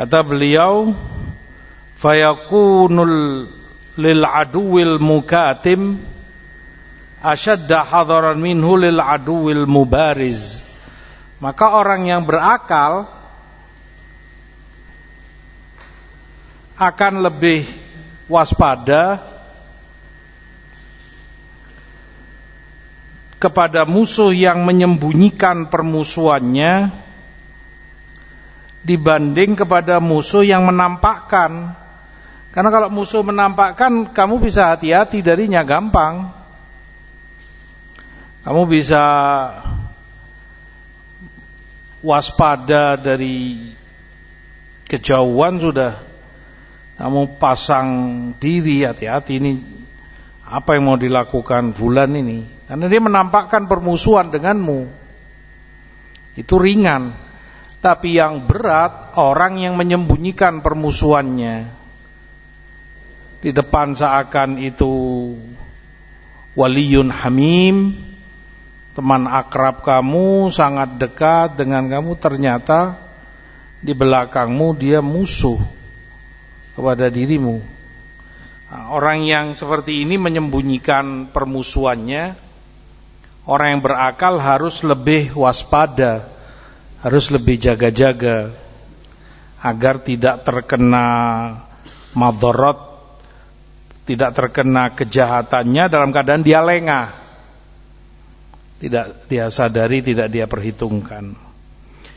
Kata beliau, fayakunul lil aduwil mukatim asyadda hadaran minhu lil aduwil mubariz. Maka orang yang berakal akan lebih waspada kepada musuh yang menyembunyikan permusuhannya dibanding kepada musuh yang menampakkan. Karena kalau musuh menampakkan, kamu bisa hati-hati darinya gampang. Kamu bisa waspada dari kejauhan sudah. Kamu pasang diri hati-hati ini apa yang mau dilakukan bulan ini. Karena dia menampakkan permusuhan denganmu. Itu ringan. Tapi yang berat orang yang menyembunyikan permusuhannya di depan seakan itu waliyun hamim, teman akrab kamu sangat dekat dengan kamu ternyata di belakangmu dia musuh kepada dirimu. Nah, orang yang seperti ini menyembunyikan permusuhannya, orang yang berakal harus lebih waspada harus lebih jaga-jaga agar tidak terkena madorot, tidak terkena kejahatannya dalam keadaan dia lengah. Tidak dia sadari, tidak dia perhitungkan.